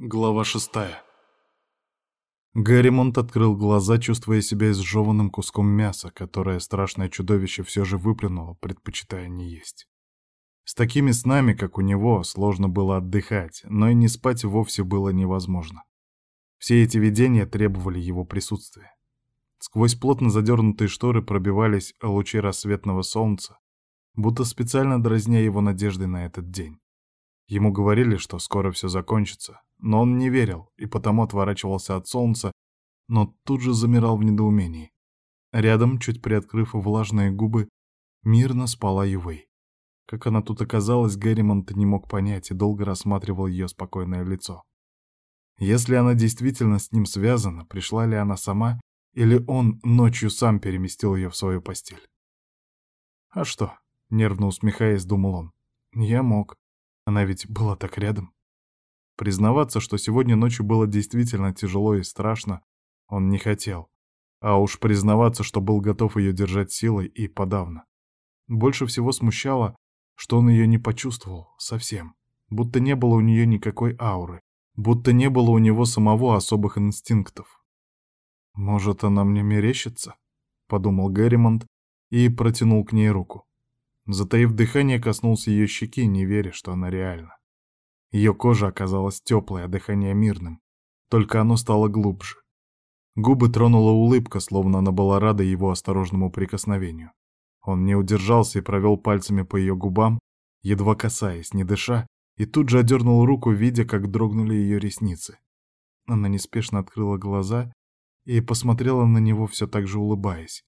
Глава шестая. Гарримонт открыл глаза, чувствуя себя изжеванным куском мяса, которое страшное чудовище все же выплюнуло, предпочитая не есть. С такими снами, как у него, сложно было отдыхать, но и не спать вовсе было невозможно. Все эти видения требовали его присутствия. Сквозь плотно задернутые шторы пробивались лучи рассветного солнца, будто специально дразня его надеждой на этот день. Ему говорили, что скоро все закончится, но он не верил и потому отворачивался от солнца, но тут же замирал в недоумении. Рядом, чуть приоткрыв влажные губы, мирно спала Ювей. Как она тут оказалась, Герримонт не мог понять и долго рассматривал ее спокойное лицо. Если она действительно с ним связана, пришла ли она сама, или он ночью сам переместил ее в свою постель? «А что?» — нервно усмехаясь, думал он. «Я мог. Она ведь была так рядом. Признаваться, что сегодня ночью было действительно тяжело и страшно, он не хотел. А уж признаваться, что был готов ее держать силой и подавно. Больше всего смущало, что он ее не почувствовал совсем. Будто не было у нее никакой ауры. Будто не было у него самого особых инстинктов. «Может, она мне мерещится?» — подумал Герримонт и протянул к ней руку. Затаив дыхание, коснулся ее щеки, не веря, что она реальна. Ее кожа оказалась теплой, а дыхание мирным. Только оно стало глубже. Губы тронула улыбка, словно она была рада его осторожному прикосновению. Он не удержался и провел пальцами по ее губам, едва касаясь, не дыша, и тут же одернул руку, видя, как дрогнули ее ресницы. Она неспешно открыла глаза и посмотрела на него, все так же улыбаясь.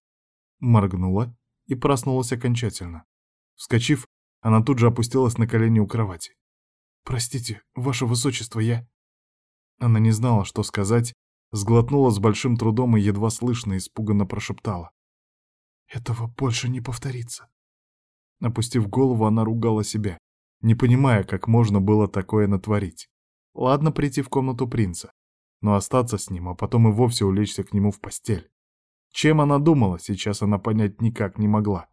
Моргнула и проснулась окончательно. Вскочив, она тут же опустилась на колени у кровати. «Простите, ваше высочество, я...» Она не знала, что сказать, сглотнула с большим трудом и едва слышно испуганно прошептала. «Этого больше не повторится». Опустив голову, она ругала себя, не понимая, как можно было такое натворить. Ладно прийти в комнату принца, но остаться с ним, а потом и вовсе улечься к нему в постель. Чем она думала, сейчас она понять никак не могла.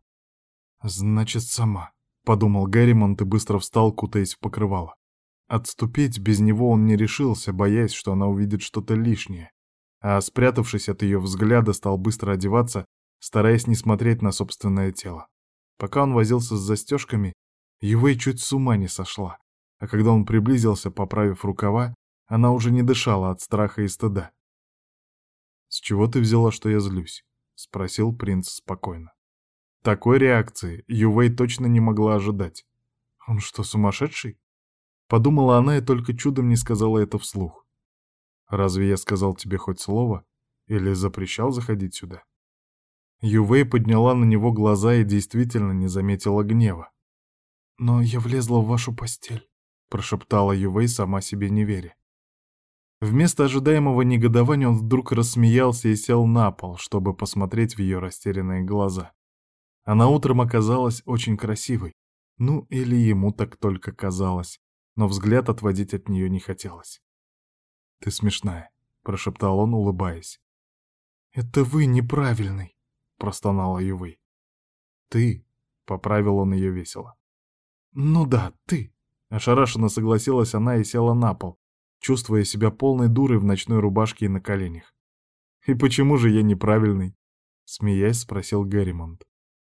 «Значит, сама», — подумал Герримонт и быстро встал, кутаясь в покрывало. Отступить без него он не решился, боясь, что она увидит что-то лишнее, а, спрятавшись от ее взгляда, стал быстро одеваться, стараясь не смотреть на собственное тело. Пока он возился с застежками, Ювей чуть с ума не сошла, а когда он приблизился, поправив рукава, она уже не дышала от страха и стыда. «С чего ты взяла, что я злюсь?» — спросил принц спокойно. Такой реакции Ювей точно не могла ожидать. «Он что, сумасшедший?» Подумала она и только чудом не сказала это вслух. «Разве я сказал тебе хоть слово? Или запрещал заходить сюда?» Ювей подняла на него глаза и действительно не заметила гнева. «Но я влезла в вашу постель», — прошептала Ювей, сама себе не веря. Вместо ожидаемого негодования он вдруг рассмеялся и сел на пол, чтобы посмотреть в ее растерянные глаза. Она утром оказалась очень красивой. Ну, или ему так только казалось, но взгляд отводить от нее не хотелось. «Ты смешная», — прошептал он, улыбаясь. «Это вы неправильный», — простонала Ювей. «Ты», — поправил он ее весело. «Ну да, ты», — ошарашенно согласилась она и села на пол, чувствуя себя полной дурой в ночной рубашке и на коленях. «И почему же я неправильный?» — смеясь спросил Герримонт.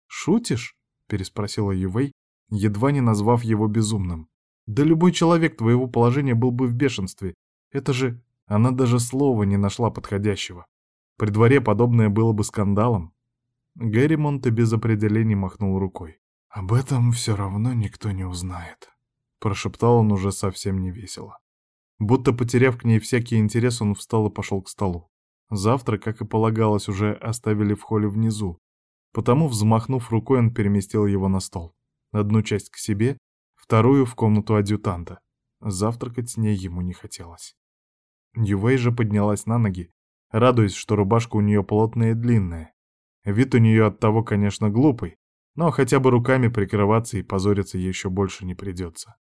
«Шутишь?» — переспросила Ювей, едва не назвав его безумным. «Да любой человек твоего положения был бы в бешенстве. Это же...» Она даже слова не нашла подходящего. При дворе подобное было бы скандалом. Гэри Монте без определений махнул рукой. «Об этом все равно никто не узнает», — прошептал он уже совсем невесело. Будто потеряв к ней всякий интерес, он встал и пошел к столу. Завтра, как и полагалось, уже оставили в холле внизу, Потому, взмахнув рукой, он переместил его на стол. Одну часть к себе, вторую в комнату адъютанта. Завтракать с ней ему не хотелось. Ювей же поднялась на ноги, радуясь, что рубашка у нее плотная и длинная. Вид у нее от того, конечно, глупый, но хотя бы руками прикрываться и позориться еще больше не придется.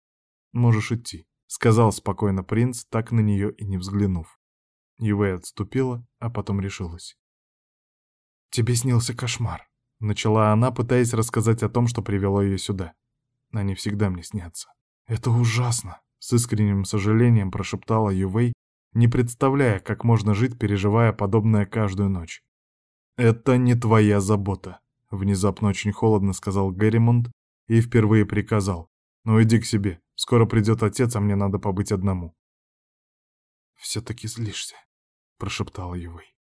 «Можешь идти», — сказал спокойно принц, так на нее и не взглянув. Ювей отступила, а потом решилась. «Тебе снился кошмар», Начала она, пытаясь рассказать о том, что привело ее сюда. Они всегда мне снятся. «Это ужасно», — с искренним сожалением прошептала Ювей, не представляя, как можно жить, переживая подобное каждую ночь. «Это не твоя забота», — внезапно очень холодно сказал Герримонт и впервые приказал. «Ну иди к себе, скоро придет отец, а мне надо побыть одному». «Все-таки злишься», — прошептала Ювей.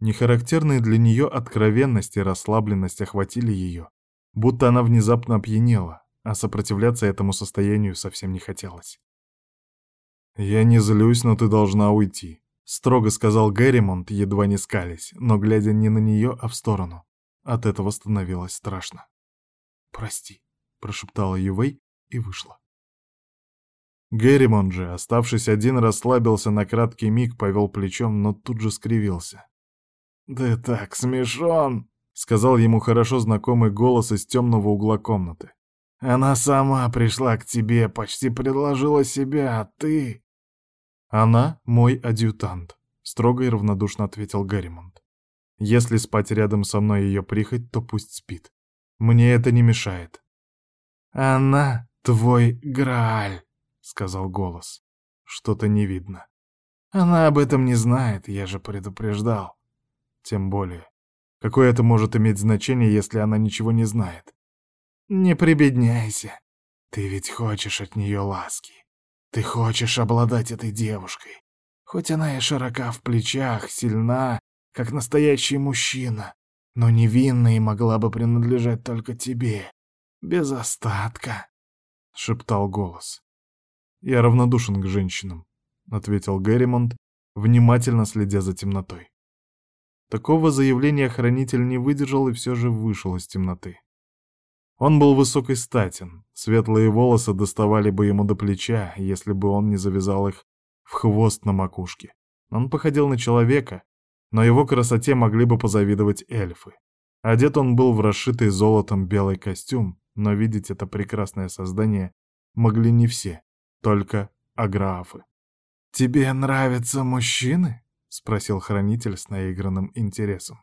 Нехарактерные для нее откровенность и расслабленность охватили ее, будто она внезапно опьянела, а сопротивляться этому состоянию совсем не хотелось. «Я не злюсь, но ты должна уйти», — строго сказал Герримонт, едва не скались, но глядя не на нее, а в сторону. От этого становилось страшно. «Прости», — прошептала Ювей и вышла. Герримонт же, оставшись один, расслабился на краткий миг, повел плечом, но тут же скривился. «Ты так смешон!» — сказал ему хорошо знакомый голос из темного угла комнаты. «Она сама пришла к тебе, почти предложила себя, а ты...» «Она мой адъютант», — строго и равнодушно ответил Гарримонт. «Если спать рядом со мной ее прихоть, то пусть спит. Мне это не мешает». «Она твой Грааль», — сказал голос. «Что-то не видно». «Она об этом не знает, я же предупреждал». Тем более. Какое это может иметь значение, если она ничего не знает? Не прибедняйся. Ты ведь хочешь от нее ласки. Ты хочешь обладать этой девушкой. Хоть она и широка в плечах, сильна, как настоящий мужчина, но невинна и могла бы принадлежать только тебе. Без остатка, — шептал голос. «Я равнодушен к женщинам», — ответил Герримонт, внимательно следя за темнотой. Такого заявления хранитель не выдержал и все же вышел из темноты. Он был высокой статен, светлые волосы доставали бы ему до плеча, если бы он не завязал их в хвост на макушке. Он походил на человека, но его красоте могли бы позавидовать эльфы. Одет он был в расшитый золотом белый костюм, но видеть это прекрасное создание могли не все, только аграфы. «Тебе нравятся мужчины?» — спросил хранитель с наигранным интересом.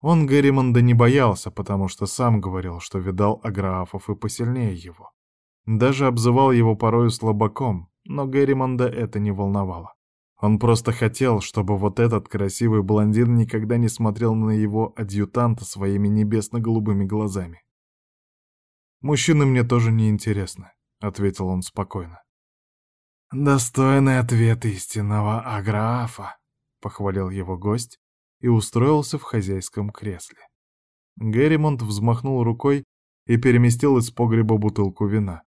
Он Герримонда не боялся, потому что сам говорил, что видал аграфов и посильнее его. Даже обзывал его порою слабаком, но Герримонда это не волновало. Он просто хотел, чтобы вот этот красивый блондин никогда не смотрел на его адъютанта своими небесно-голубыми глазами. «Мужчины мне тоже не интересны», — ответил он спокойно. «Достойный ответ истинного Аграфа», — похвалил его гость и устроился в хозяйском кресле. Герримонт взмахнул рукой и переместил из погреба бутылку вина.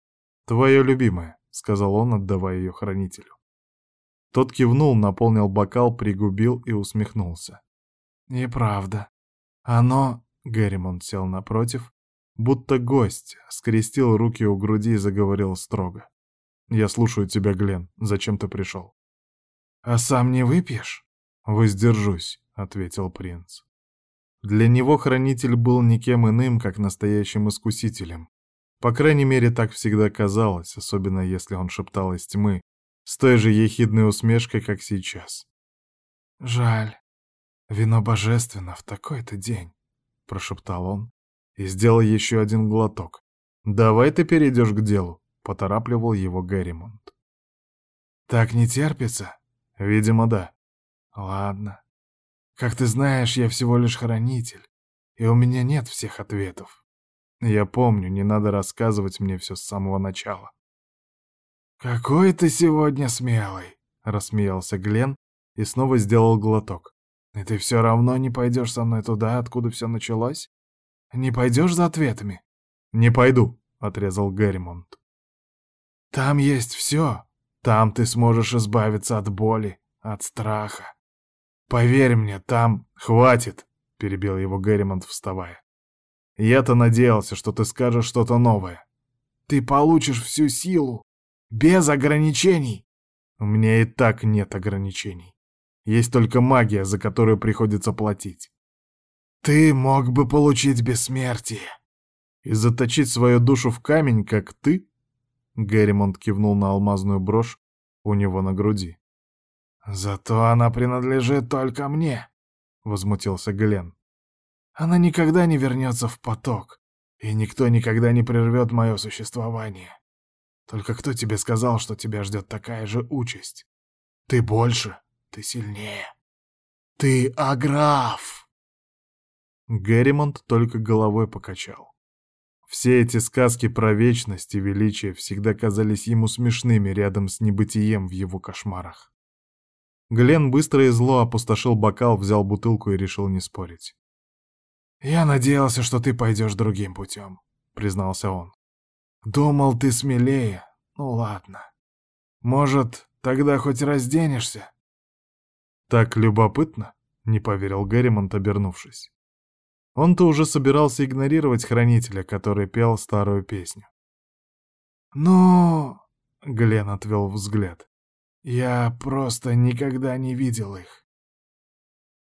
«Твое любимое», — сказал он, отдавая ее хранителю. Тот кивнул, наполнил бокал, пригубил и усмехнулся. «Неправда. Оно...» — Герримонт сел напротив, будто гость, скрестил руки у груди и заговорил строго. «Я слушаю тебя, Глен. Зачем ты пришел?» «А сам не выпьешь?» «Воздержусь», — ответил принц. Для него хранитель был никем иным, как настоящим искусителем. По крайней мере, так всегда казалось, особенно если он шептал из тьмы, с той же ехидной усмешкой, как сейчас. «Жаль. Вино божественно в такой-то день», — прошептал он и сделал еще один глоток. «Давай ты перейдешь к делу», поторапливал его Герримонт. «Так не терпится?» «Видимо, да». «Ладно. Как ты знаешь, я всего лишь хранитель, и у меня нет всех ответов. Я помню, не надо рассказывать мне все с самого начала». «Какой ты сегодня смелый!» — рассмеялся Глен и снова сделал глоток. «И ты все равно не пойдешь со мной туда, откуда все началось? Не пойдешь за ответами?» «Не пойду», — отрезал Герримонт. Там есть все. Там ты сможешь избавиться от боли, от страха. Поверь мне, там хватит, перебил его Герримонт, вставая. Я-то надеялся, что ты скажешь что-то новое. Ты получишь всю силу, без ограничений. У меня и так нет ограничений. Есть только магия, за которую приходится платить. Ты мог бы получить бессмертие. И заточить свою душу в камень, как ты? Герримонт кивнул на алмазную брошь у него на груди. «Зато она принадлежит только мне», — возмутился Глен. «Она никогда не вернется в поток, и никто никогда не прервет мое существование. Только кто тебе сказал, что тебя ждет такая же участь? Ты больше, ты сильнее. Ты аграф!» Герримонт только головой покачал. Все эти сказки про вечность и величие всегда казались ему смешными рядом с небытием в его кошмарах. Глен быстро и зло опустошил бокал, взял бутылку и решил не спорить. «Я надеялся, что ты пойдешь другим путем», — признался он. «Думал, ты смелее. Ну ладно. Может, тогда хоть разденешься?» «Так любопытно», — не поверил Герримонт, обернувшись. Он-то уже собирался игнорировать хранителя, который пел старую песню. «Ну...» — Глен отвел взгляд. «Я просто никогда не видел их».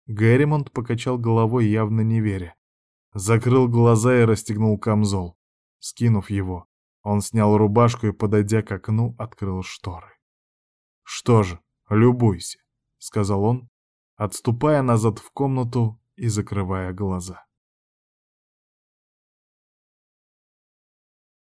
Герримонт покачал головой, явно не веря. Закрыл глаза и расстегнул камзол. Скинув его, он снял рубашку и, подойдя к окну, открыл шторы. «Что же, любуйся», — сказал он, отступая назад в комнату и закрывая глаза.